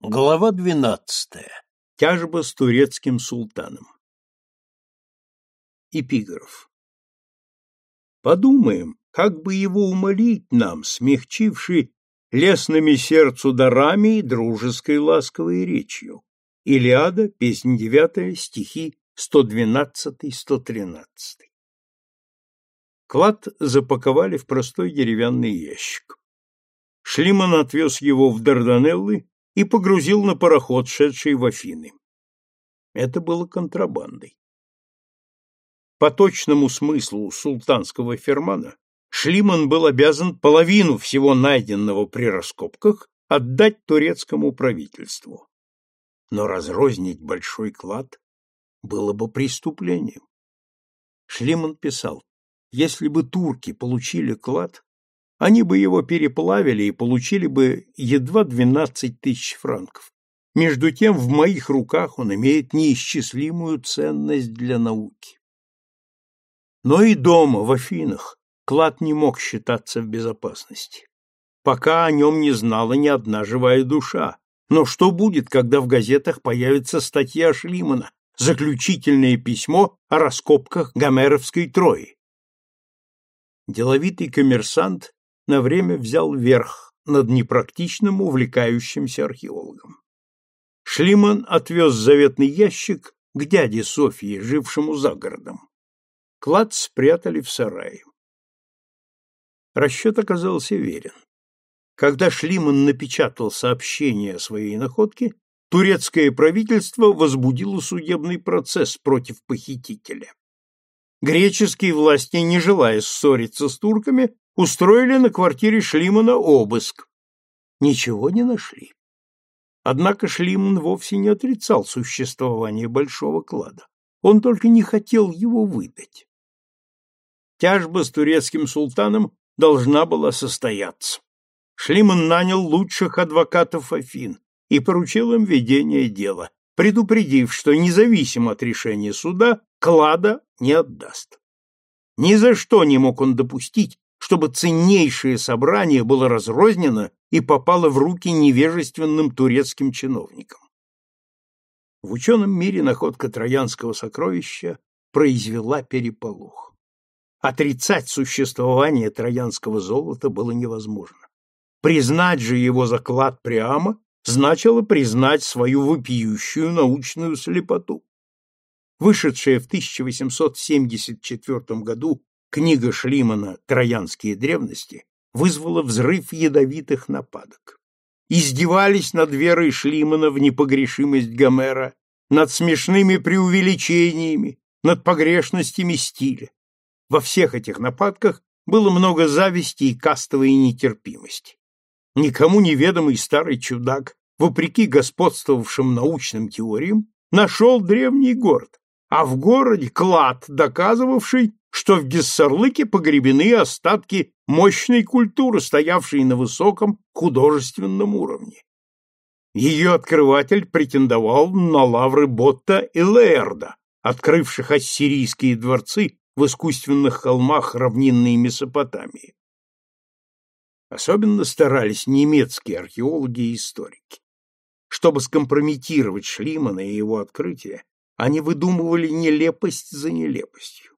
Глава двенадцатая. Тяжба с турецким султаном. Эпиграф. Подумаем, как бы его умолить нам, смягчивши лесными сердцу дарами и дружеской ласковой речью. Илиада, песнь девятая, стихи 112-113. Клад запаковали в простой деревянный ящик. Шлиман отвез его в Дарданеллы, и погрузил на пароход, шедший в Афины. Это было контрабандой. По точному смыслу султанского фермана Шлиман был обязан половину всего найденного при раскопках отдать турецкому правительству. Но разрознить большой клад было бы преступлением. Шлиман писал, если бы турки получили клад, они бы его переплавили и получили бы едва 12 тысяч франков. Между тем, в моих руках он имеет неисчислимую ценность для науки. Но и дома, в Афинах, клад не мог считаться в безопасности. Пока о нем не знала ни одна живая душа. Но что будет, когда в газетах появится статья Шлимана, заключительное письмо о раскопках Гомеровской Трои? Деловитый коммерсант на время взял верх над непрактичным, увлекающимся археологом. Шлиман отвез заветный ящик к дяде Софии, жившему за городом. Клад спрятали в сарае. Расчет оказался верен. Когда Шлиман напечатал сообщение о своей находке, турецкое правительство возбудило судебный процесс против похитителя. Греческие власти, не желая ссориться с турками, устроили на квартире Шлимана обыск. Ничего не нашли. Однако Шлиман вовсе не отрицал существование большого клада. Он только не хотел его выдать. Тяжба с турецким султаном должна была состояться. Шлиман нанял лучших адвокатов Афин и поручил им ведение дела, предупредив, что независимо от решения суда клада не отдаст. Ни за что не мог он допустить, чтобы ценнейшее собрание было разрознено и попало в руки невежественным турецким чиновникам. В ученом мире находка троянского сокровища произвела переполох. Отрицать существование троянского золота было невозможно. Признать же его заклад прямо значило признать свою вопиющую научную слепоту. Вышедшая в 1874 году Книга Шлимана «Троянские древности» вызвала взрыв ядовитых нападок. Издевались над верой Шлимана в непогрешимость Гомера, над смешными преувеличениями, над погрешностями стиля. Во всех этих нападках было много зависти и кастовой нетерпимости. Никому неведомый старый чудак, вопреки господствовавшим научным теориям, нашел древний город, а в городе клад, доказывавший, что в Гессерлыке погребены остатки мощной культуры, стоявшей на высоком художественном уровне. Ее открыватель претендовал на лавры Ботта и Леерда, открывших ассирийские дворцы в искусственных холмах равнинной Месопотамии. Особенно старались немецкие археологи и историки. Чтобы скомпрометировать Шлимана и его открытие, они выдумывали нелепость за нелепостью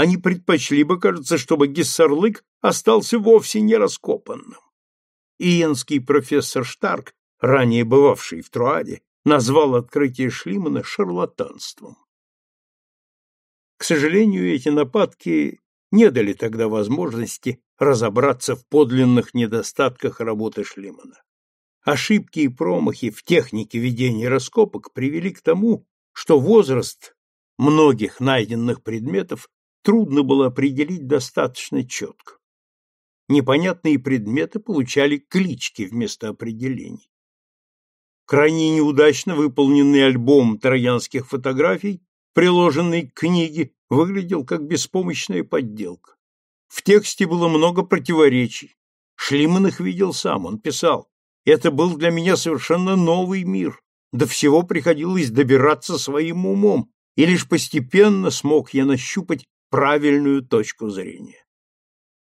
они предпочли бы, кажется, чтобы Гессерлык остался вовсе не раскопанным. Иенский профессор Штарк, ранее бывавший в Труаде, назвал открытие Шлимана шарлатанством. К сожалению, эти нападки не дали тогда возможности разобраться в подлинных недостатках работы Шлимана. Ошибки и промахи в технике ведения раскопок привели к тому, что возраст многих найденных предметов трудно было определить достаточно четко. Непонятные предметы получали клички вместо определений. Крайне неудачно выполненный альбом троянских фотографий, приложенный к книге, выглядел как беспомощная подделка. В тексте было много противоречий. Шлиман их видел сам, он писал. Это был для меня совершенно новый мир. До всего приходилось добираться своим умом, и лишь постепенно смог я нащупать правильную точку зрения.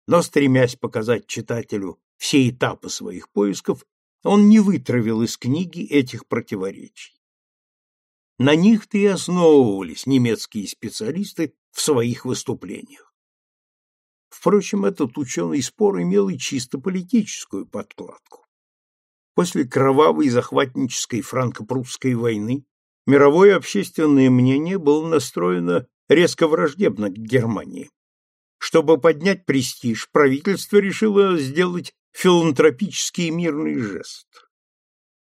Но стремясь показать читателю все этапы своих поисков, он не вытравил из книги этих противоречий. На них-то и основывались немецкие специалисты в своих выступлениях. Впрочем, этот ученый спор имел и чисто политическую подкладку. После кровавой захватнической франко-прусской войны мировое общественное мнение было настроено резко враждебно к Германии. Чтобы поднять престиж, правительство решило сделать филантропический мирный жест.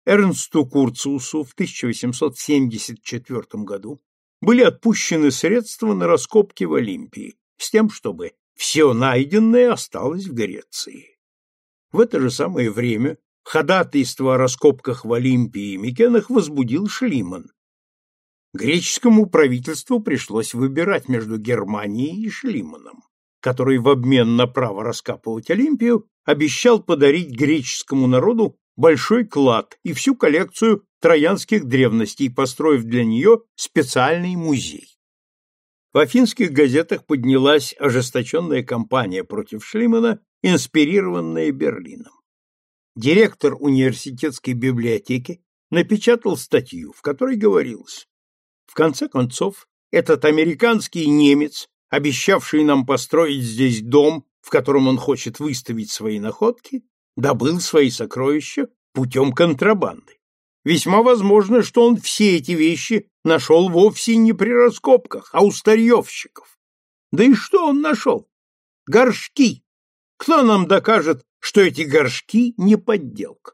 Эрнсту Курциусу в 1874 году были отпущены средства на раскопки в Олимпии с тем, чтобы все найденное осталось в Греции. В это же самое время ходатайство о раскопках в Олимпии и Микенах возбудил Шлиман, Греческому правительству пришлось выбирать между Германией и Шлиманом, который в обмен на право раскапывать Олимпию обещал подарить греческому народу большой клад и всю коллекцию троянских древностей, построив для нее специальный музей. В афинских газетах поднялась ожесточенная кампания против Шлимана, инспирированная Берлином. Директор университетской библиотеки напечатал статью, в которой говорилось, в конце концов, этот американский немец, обещавший нам построить здесь дом, в котором он хочет выставить свои находки, добыл свои сокровища путем контрабанды. Весьма возможно, что он все эти вещи нашел вовсе не при раскопках, а у старьевщиков. Да и что он нашел? Горшки. Кто нам докажет, что эти горшки не подделка?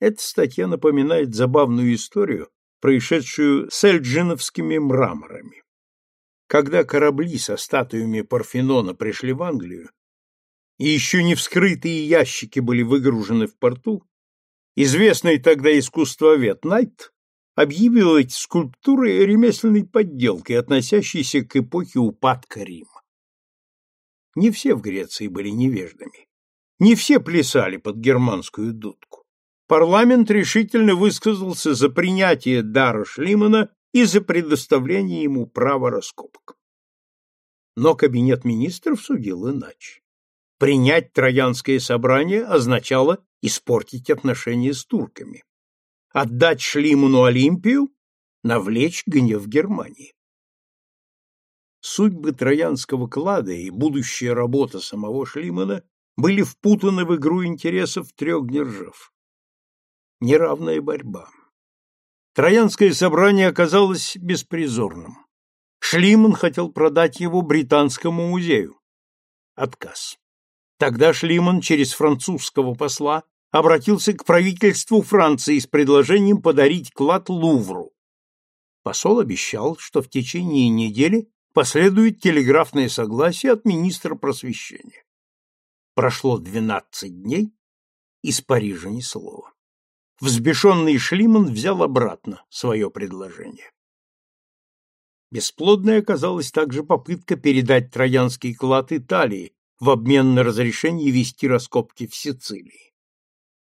Эта статья напоминает забавную историю, происшедшую с эльджиновскими мраморами. Когда корабли со статуями Парфенона пришли в Англию, и еще не вскрытые ящики были выгружены в порту, известный тогда искусствовед Найт объявил эти скульптуры ремесленной подделкой, относящейся к эпохе упадка Рима. Не все в Греции были невеждами, не все плясали под германскую дудку. Парламент решительно высказался за принятие дара Шлимана и за предоставление ему права раскопок. Но кабинет министров судил иначе. Принять Троянское собрание означало испортить отношения с турками. Отдать Шлиману Олимпию – навлечь гнев Германии. Судьбы Троянского клада и будущая работа самого Шлимана были впутаны в игру интересов трех держав неравная борьба. Троянское собрание оказалось беспризорным. Шлиман хотел продать его Британскому музею. Отказ. Тогда Шлиман через французского посла обратился к правительству Франции с предложением подарить клад Лувру. Посол обещал, что в течение недели последует телеграфное согласие от министра просвещения. Прошло 12 дней, из Парижа ни слова. Взбешенный Шлиман взял обратно свое предложение. Бесплодной оказалась также попытка передать троянский клад Италии в обмен на разрешение вести раскопки в Сицилии.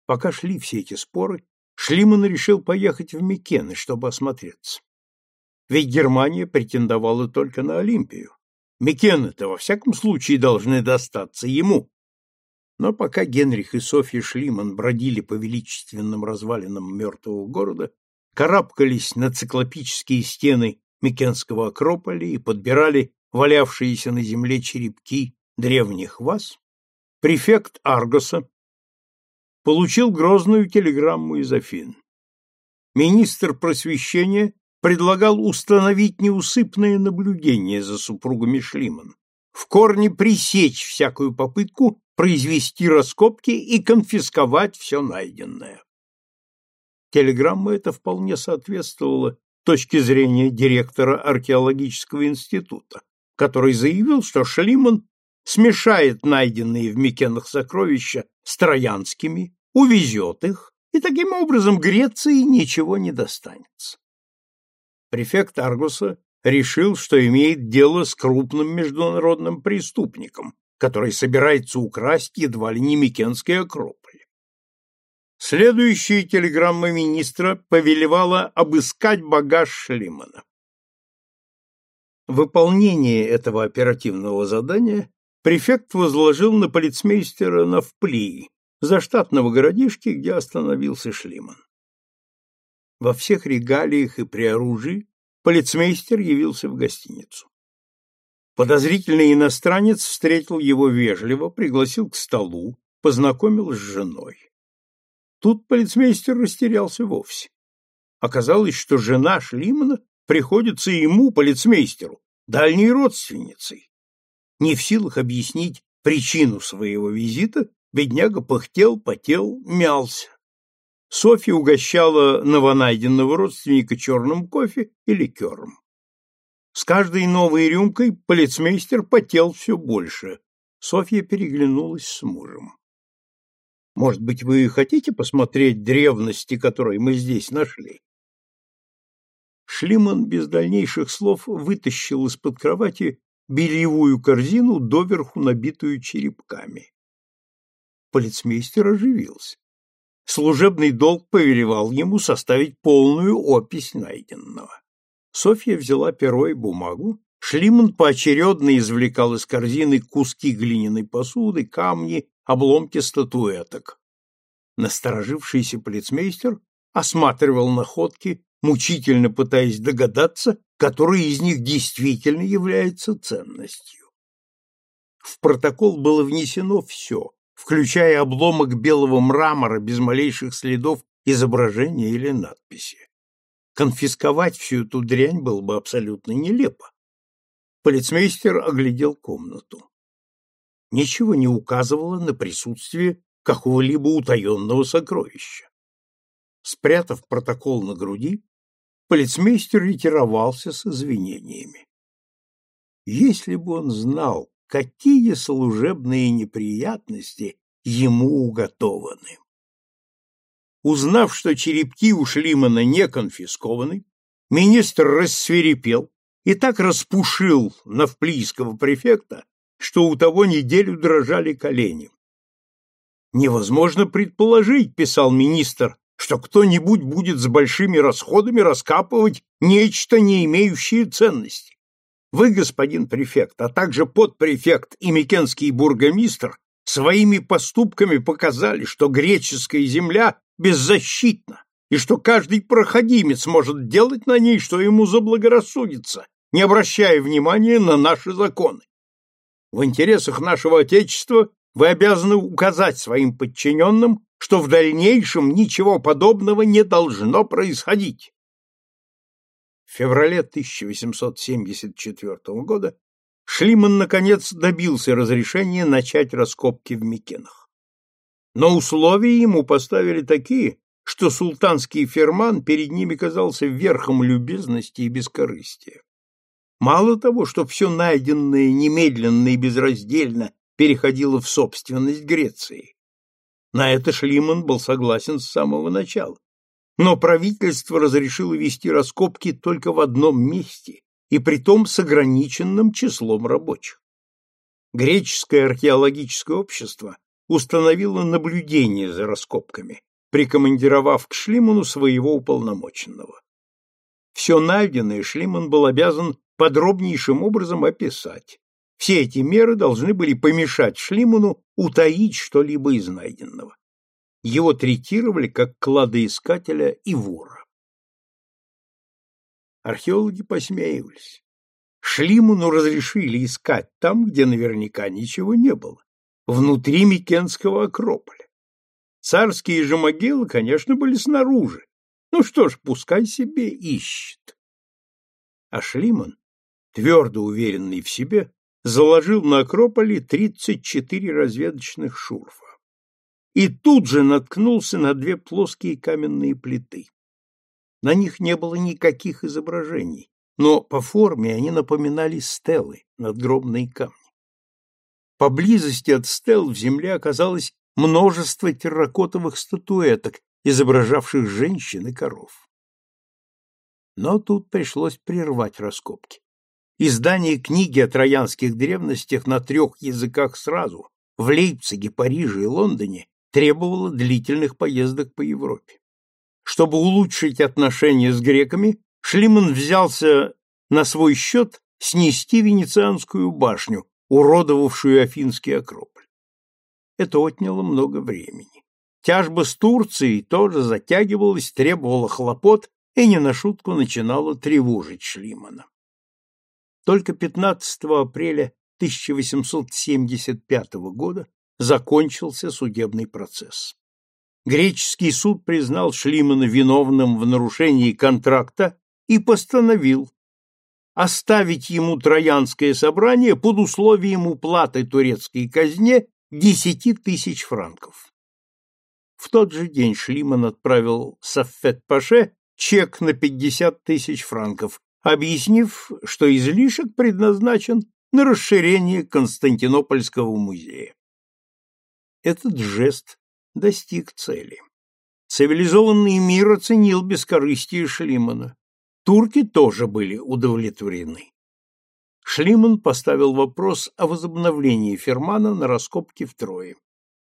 Пока шли все эти споры, Шлиман решил поехать в Микены, чтобы осмотреться. Ведь Германия претендовала только на Олимпию. Микены-то во всяком случае должны достаться ему, но пока Генрих и Софья Шлиман бродили по величественным развалинам мертвого города, карабкались на циклопические стены Микенского акрополя и подбирали валявшиеся на земле черепки древних вас, префект Аргоса получил грозную телеграмму из Афин. Министр просвещения предлагал установить неусыпное наблюдение за супругами Шлиман, в корне пресечь всякую попытку произвести раскопки и конфисковать все найденное. Телеграмма эта вполне соответствовала точке зрения директора археологического института, который заявил, что Шлиман смешает найденные в Микенах сокровища с троянскими, увезет их, и таким образом Греции ничего не достанется. Префект Аргуса решил, что имеет дело с крупным международным преступником, который собирается украсть едва ли не Микенский Акрополь. Следующая телеграмма министра повелевала обыскать багаж Шлимана. Выполнение этого оперативного задания префект возложил на полицмейстера на Навплии, заштатного городишки, где остановился Шлиман. Во всех регалиях и при оружии полицмейстер явился в гостиницу. Подозрительный иностранец встретил его вежливо, пригласил к столу, познакомил с женой. Тут полицмейстер растерялся вовсе. Оказалось, что жена Шлимана приходится ему, полицмейстеру, дальней родственницей. Не в силах объяснить причину своего визита, бедняга пыхтел, потел, мялся. Софья угощала новонайденного родственника черным кофе и ликером. С каждой новой рюмкой полицмейстер потел все больше. Софья переглянулась с мужем. «Может быть, вы хотите посмотреть древности, которые мы здесь нашли?» Шлиман без дальнейших слов вытащил из-под кровати бельевую корзину, доверху набитую черепками. Полицмейстер оживился. Служебный долг повелевал ему составить полную опись найденного. Софья взяла перо и бумагу. Шлиман поочередно извлекал из корзины куски глиняной посуды, камни, обломки статуэток. Насторожившийся полицмейстер осматривал находки, мучительно пытаясь догадаться, которая из них действительно является ценностью. В протокол было внесено все, включая обломок белого мрамора без малейших следов изображения или надписи конфисковать всю эту дрянь было бы абсолютно нелепо. Полицмейстер оглядел комнату. Ничего не указывало на присутствие какого-либо утаенного сокровища. Спрятав протокол на груди, полицмейстер ретировался с извинениями. Если бы он знал, какие служебные неприятности ему уготованы узнав, что черепки у Шлимана не конфискованы, министр рассверепел и так распушил навплийского префекта, что у того неделю дрожали колени. «Невозможно предположить», — писал министр, «что кто-нибудь будет с большими расходами раскапывать нечто, не имеющее ценности. Вы, господин префект, а также подпрефект и микенский бургомистр своими поступками показали, что греческая земля беззащитна, и что каждый проходимец может делать на ней, что ему заблагорассудится, не обращая внимания на наши законы. В интересах нашего Отечества вы обязаны указать своим подчиненным, что в дальнейшем ничего подобного не должно происходить. В феврале 1874 года Шлиман, наконец, добился разрешения начать раскопки в Микенах. Но условия ему поставили такие, что султанский ферман перед ними казался верхом любезности и бескорыстия. Мало того, что все найденное немедленно и безраздельно переходило в собственность Греции. На это Шлиман был согласен с самого начала. Но правительство разрешило вести раскопки только в одном месте, и при том с ограниченным числом рабочих. Греческое археологическое общество установила наблюдение за раскопками, прикомандировав к Шлиману своего уполномоченного. Все найденное Шлиман был обязан подробнейшим образом описать. Все эти меры должны были помешать Шлиману утаить что-либо из найденного. Его третировали как кладоискателя и вора. Археологи посмеивались. Шлиману разрешили искать там, где наверняка ничего не было внутри Микенского Акрополя. Царские же могилы, конечно, были снаружи. Ну что ж, пускай себе ищет. А Шлиман, твердо уверенный в себе, заложил на Акрополе 34 разведочных шурфа. И тут же наткнулся на две плоские каменные плиты. На них не было никаких изображений, но по форме они напоминали стелы, надгробные камни. Поблизости от стел в земле оказалось множество терракотовых статуэток, изображавших женщин и коров. Но тут пришлось прервать раскопки. Издание книги о троянских древностях на трех языках сразу в Лейпциге, Париже и Лондоне требовало длительных поездок по Европе. Чтобы улучшить отношения с греками, Шлиман взялся на свой счет снести Венецианскую башню, уродовавшую Афинский Акрополь. Это отняло много времени. Тяжба с Турцией тоже затягивалась, требовала хлопот и не на шутку начинала тревожить Шлимана. Только 15 апреля 1875 года закончился судебный процесс. Греческий суд признал Шлимана виновным в нарушении контракта и постановил оставить ему троянское собрание под условием уплаты турецкой казне десяти тысяч франков. В тот же день Шлиман отправил Саффет-Паше чек на 50 тысяч франков, объяснив, что излишек предназначен на расширение Константинопольского музея. Этот жест достиг цели. Цивилизованный мир оценил бескорыстие Шлимана. Турки тоже были удовлетворены. Шлиман поставил вопрос о возобновлении Фермана на раскопки в Трое.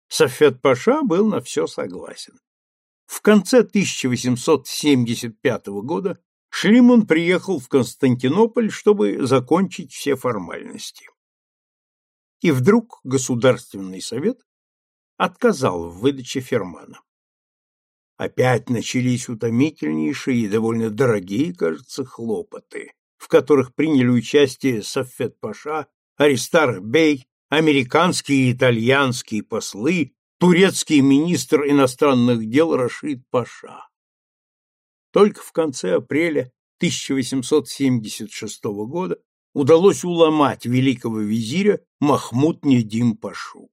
Софет Паша был на все согласен. В конце 1875 года Шлиман приехал в Константинополь, чтобы закончить все формальности. И вдруг Государственный совет отказал в выдаче Фермана. Опять начались утомительнейшие и довольно дорогие, кажется, хлопоты, в которых приняли участие Софет-паша, Аристарх Бей, американские и итальянские послы, турецкий министр иностранных дел Рашид Паша. Только в конце апреля 1876 года удалось уломать великого визиря Махмуд Недим Пашу.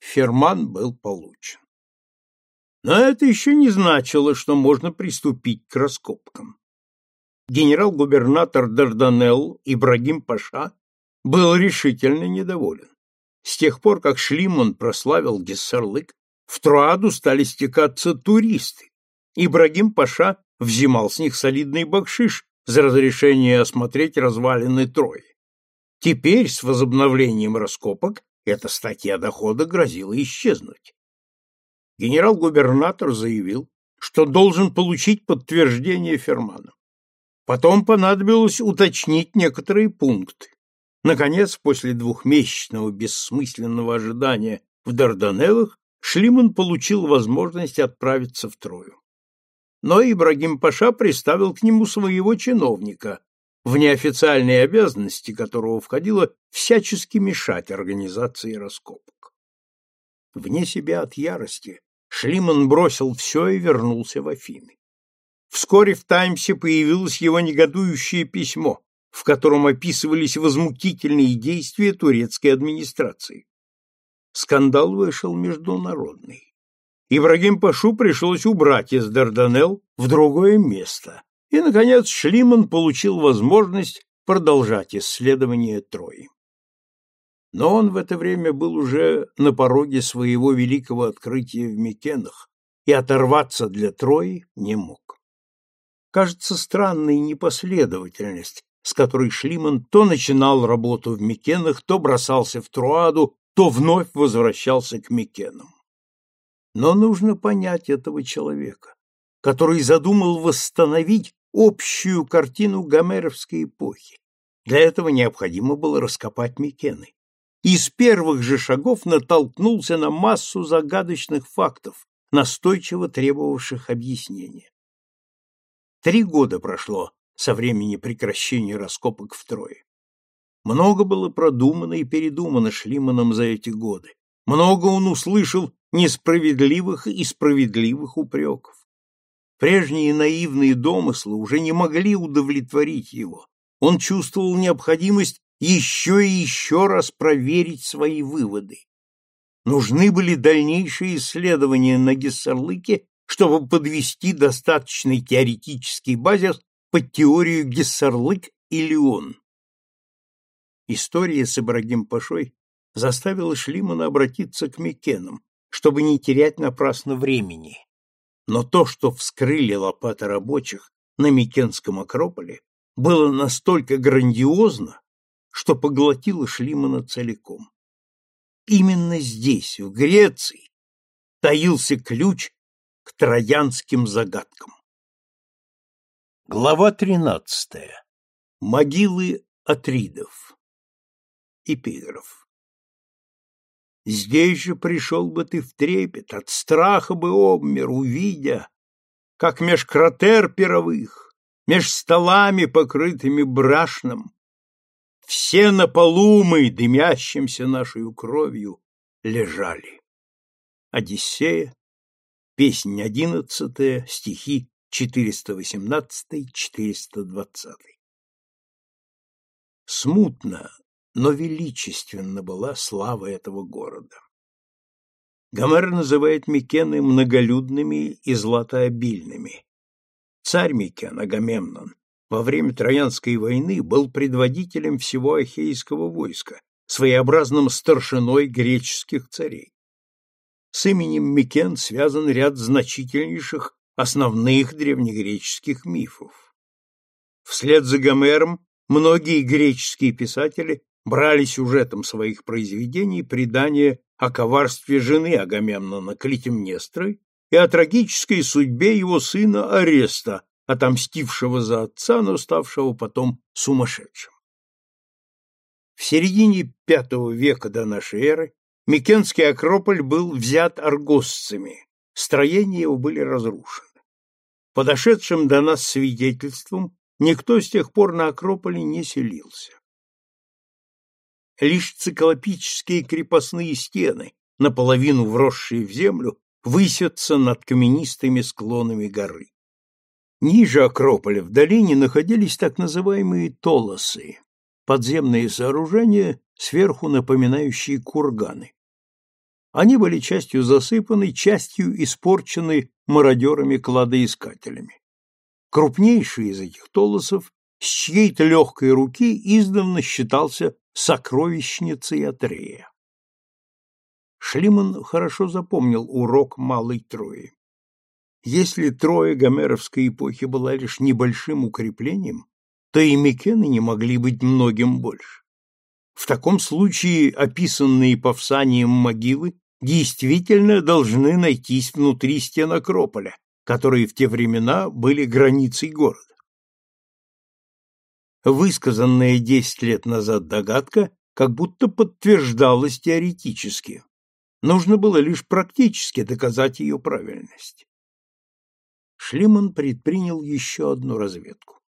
Ферман был получен. Но это еще не значило, что можно приступить к раскопкам. Генерал-губернатор Дарданелл Ибрагим Паша был решительно недоволен. С тех пор, как Шлиман прославил Гессерлык, в Труаду стали стекаться туристы. Ибрагим Паша взимал с них солидный бакшиш за разрешение осмотреть развалины Трои. Теперь, с возобновлением раскопок, эта статья дохода грозила исчезнуть генерал-губернатор заявил, что должен получить подтверждение Фермана. Потом понадобилось уточнить некоторые пункты. Наконец, после двухмесячного бессмысленного ожидания в Дарданеллах, Шлиман получил возможность отправиться в Трою. Но Ибрагим Паша приставил к нему своего чиновника, в неофициальные обязанности которого входило всячески мешать организации раскопок. Вне себя от ярости Шлиман бросил все и вернулся в Афины. Вскоре в «Таймсе» появилось его негодующее письмо, в котором описывались возмутительные действия турецкой администрации. Скандал вышел международный. Ибрагим Пашу пришлось убрать из Дарданелл в другое место, и, наконец, Шлиман получил возможность продолжать исследование Трои. Но он в это время был уже на пороге своего великого открытия в Микенах и оторваться для Трои не мог. Кажется странной непоследовательность, с которой Шлиман то начинал работу в Микенах, то бросался в Труаду, то вновь возвращался к Микенам. Но нужно понять этого человека, который задумал восстановить общую картину гомеровской эпохи. Для этого необходимо было раскопать Микены из первых же шагов натолкнулся на массу загадочных фактов, настойчиво требовавших объяснения. Три года прошло со времени прекращения раскопок в Трое. Много было продумано и передумано Шлиманом за эти годы. Много он услышал несправедливых и справедливых упреков. Прежние наивные домыслы уже не могли удовлетворить его. Он чувствовал необходимость еще и еще раз проверить свои выводы. Нужны были дальнейшие исследования на Гессерлыке, чтобы подвести достаточный теоретический базис под теорию Гессерлык и Леон. История с Ибрагим Пашой заставила Шлимана обратиться к Микенам, чтобы не терять напрасно времени. Но то, что вскрыли лопаты рабочих на Микенском Акрополе, было настолько грандиозно, что поглотило Шлимана целиком. Именно здесь, в Греции, таился ключ к троянским загадкам. Глава 13. Могилы Атридов. Эпиграф. Здесь же пришел бы ты в трепет, от страха бы обмер, увидя, как меж кратер пировых, меж столами, покрытыми брашном, все на полу мы, дымящимся нашей кровью, лежали. Одиссея, песнь одиннадцатая, стихи 418-420. Смутно, но величественно была слава этого города. Гомер называет Микены многолюдными и златообильными. Царь Микен, Агамемнон, во время Троянской войны был предводителем всего Ахейского войска, своеобразным старшиной греческих царей. С именем Микен связан ряд значительнейших основных древнегреческих мифов. Вслед за Гомером многие греческие писатели брали сюжетом своих произведений предания о коварстве жены Агамемнона Клитемнестры и о трагической судьбе его сына Ареста, отомстившего за отца, но ставшего потом сумасшедшим. В середине V века до нашей эры Микенский Акрополь был взят аргосцами, строения его были разрушены. Подошедшим до нас свидетельством, никто с тех пор на Акрополе не селился. Лишь циклопические крепостные стены, наполовину вросшие в землю, высятся над каменистыми склонами горы. Ниже Акрополя, в долине, находились так называемые толосы – подземные сооружения, сверху напоминающие курганы. Они были частью засыпаны, частью испорчены мародерами-кладоискателями. Крупнейший из этих толосов с чьей-то легкой руки издавна считался сокровищницей Атрея. Шлиман хорошо запомнил урок малой Трои. Если трое гомеровской эпохи была лишь небольшим укреплением, то и Микены не могли быть многим больше. В таком случае описанные Павсанием могилы действительно должны найтись внутри стен Акрополя, которые в те времена были границей города. Высказанная 10 лет назад догадка как будто подтверждалась теоретически. Нужно было лишь практически доказать ее правильность. Шлиман предпринял еще одну разведку.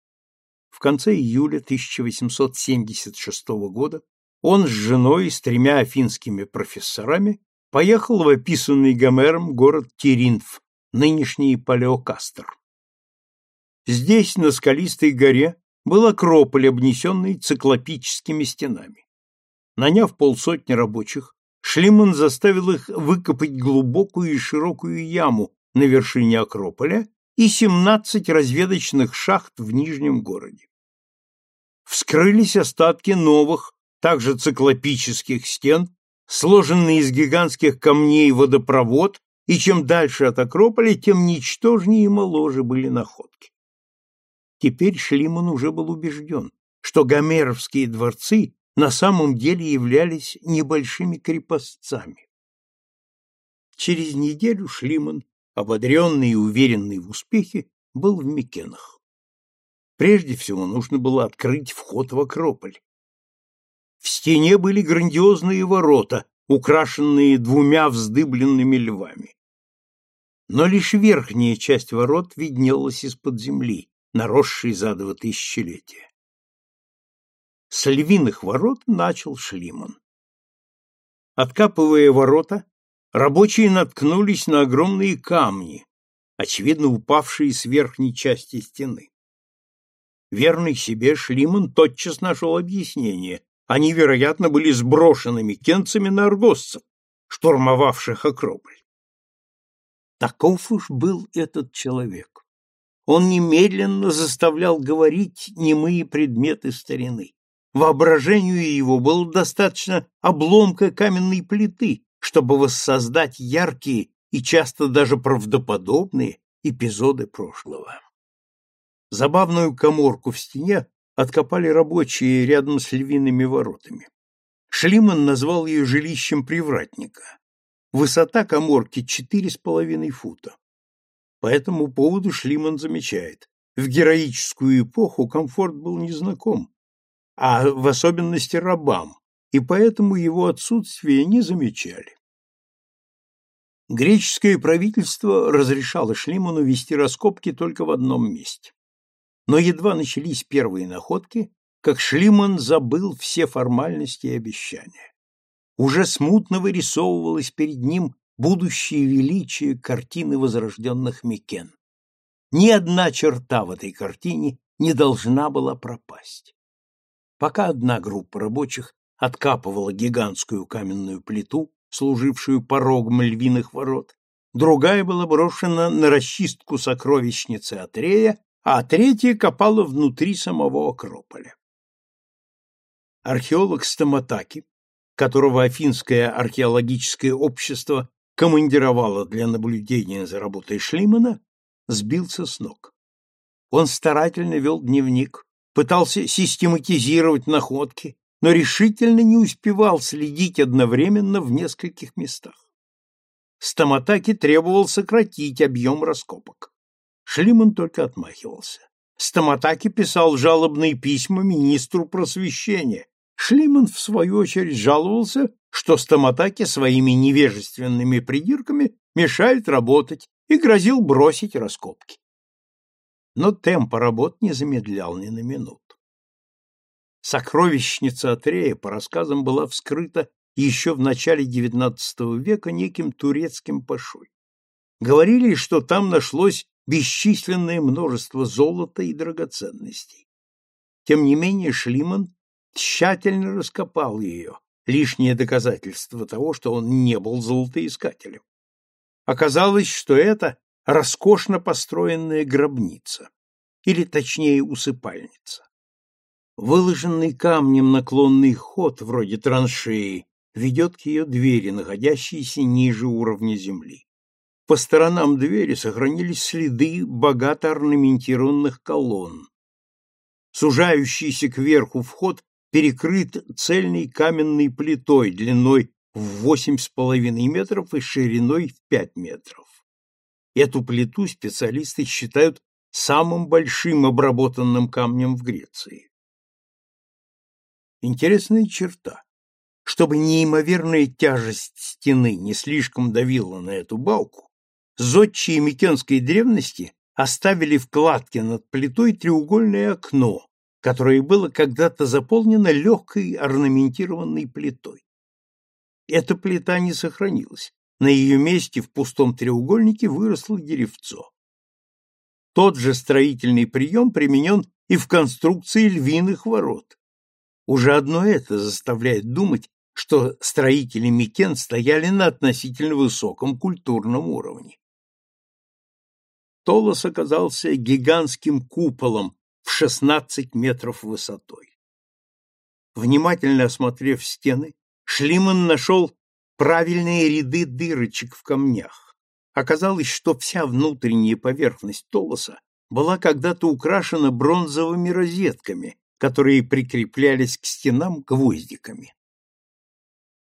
В конце июля 1876 года он с женой и с тремя афинскими профессорами поехал в описанный Гомером город Тиринф, нынешний Палеокастер. Здесь, на скалистой горе, был акрополь, обнесенный циклопическими стенами. Наняв полсотни рабочих, Шлиман заставил их выкопать глубокую и широкую яму на вершине акрополя и 17 разведочных шахт в Нижнем городе. Вскрылись остатки новых, также циклопических стен, сложенные из гигантских камней водопровод, и чем дальше от Акрополя, тем ничтожнее и моложе были находки. Теперь Шлиман уже был убежден, что гомеровские дворцы на самом деле являлись небольшими крепостцами. Через неделю Шлиман ободренный и уверенный в успехе, был в Микенах. Прежде всего нужно было открыть вход в Акрополь. В стене были грандиозные ворота, украшенные двумя вздыбленными львами. Но лишь верхняя часть ворот виднелась из-под земли, наросшей за два тысячелетия. С львиных ворот начал Шлиман. Откапывая ворота, Рабочие наткнулись на огромные камни, очевидно упавшие с верхней части стены. Верный себе Шлиман тотчас нашел объяснение. Они, вероятно, были сброшенными кенцами на аргосцев, штурмовавших Акрополь. Таков уж был этот человек. Он немедленно заставлял говорить немые предметы старины. Воображению его было достаточно обломка каменной плиты, чтобы воссоздать яркие и часто даже правдоподобные эпизоды прошлого. Забавную коморку в стене откопали рабочие рядом с львиными воротами. Шлиман назвал ее жилищем привратника. Высота коморки четыре с половиной фута. По этому поводу Шлиман замечает, в героическую эпоху комфорт был незнаком, а в особенности рабам, и поэтому его отсутствие не замечали. Греческое правительство разрешало Шлиману вести раскопки только в одном месте. Но едва начались первые находки, как Шлиман забыл все формальности и обещания. Уже смутно вырисовывалось перед ним будущее величие картины возрожденных Микен. Ни одна черта в этой картине не должна была пропасть. Пока одна группа рабочих откапывала гигантскую каменную плиту, служившую порогом львиных ворот, другая была брошена на расчистку сокровищницы Атрея, а третья копала внутри самого Акрополя. Археолог Стаматаки, которого Афинское археологическое общество командировало для наблюдения за работой Шлимана, сбился с ног. Он старательно вел дневник, пытался систематизировать находки, но решительно не успевал следить одновременно в нескольких местах. Стоматаки требовал сократить объем раскопок. Шлиман только отмахивался. Стоматаки писал жалобные письма министру просвещения. Шлиман, в свою очередь, жаловался, что Стоматаки своими невежественными придирками мешает работать и грозил бросить раскопки. Но темпа работ не замедлял ни на минуту. Сокровищница Атрея, по рассказам, была вскрыта еще в начале XIX века неким турецким пашой. Говорили, что там нашлось бесчисленное множество золота и драгоценностей. Тем не менее Шлиман тщательно раскопал ее, лишнее доказательство того, что он не был золотоискателем. Оказалось, что это роскошно построенная гробница, или точнее усыпальница. Выложенный камнем наклонный ход вроде траншеи ведет к ее двери, находящейся ниже уровня земли. По сторонам двери сохранились следы богато орнаментированных колонн. Сужающийся кверху вход перекрыт цельной каменной плитой длиной в 8,5 метров и шириной в пять метров. Эту плиту специалисты считают самым большим обработанным камнем в Греции. Интересная черта. Чтобы неимоверная тяжесть стены не слишком давила на эту балку, зодчие микенской древности оставили в кладке над плитой треугольное окно, которое было когда-то заполнено легкой орнаментированной плитой. Эта плита не сохранилась. На ее месте в пустом треугольнике выросло деревцо. Тот же строительный прием применен и в конструкции львиных ворот, уже одно это заставляет думать, что строители Микен стояли на относительно высоком культурном уровне. Толос оказался гигантским куполом в 16 метров высотой. Внимательно осмотрев стены, Шлиман нашел правильные ряды дырочек в камнях. Оказалось, что вся внутренняя поверхность Толоса была когда-то украшена бронзовыми розетками, которые прикреплялись к стенам гвоздиками.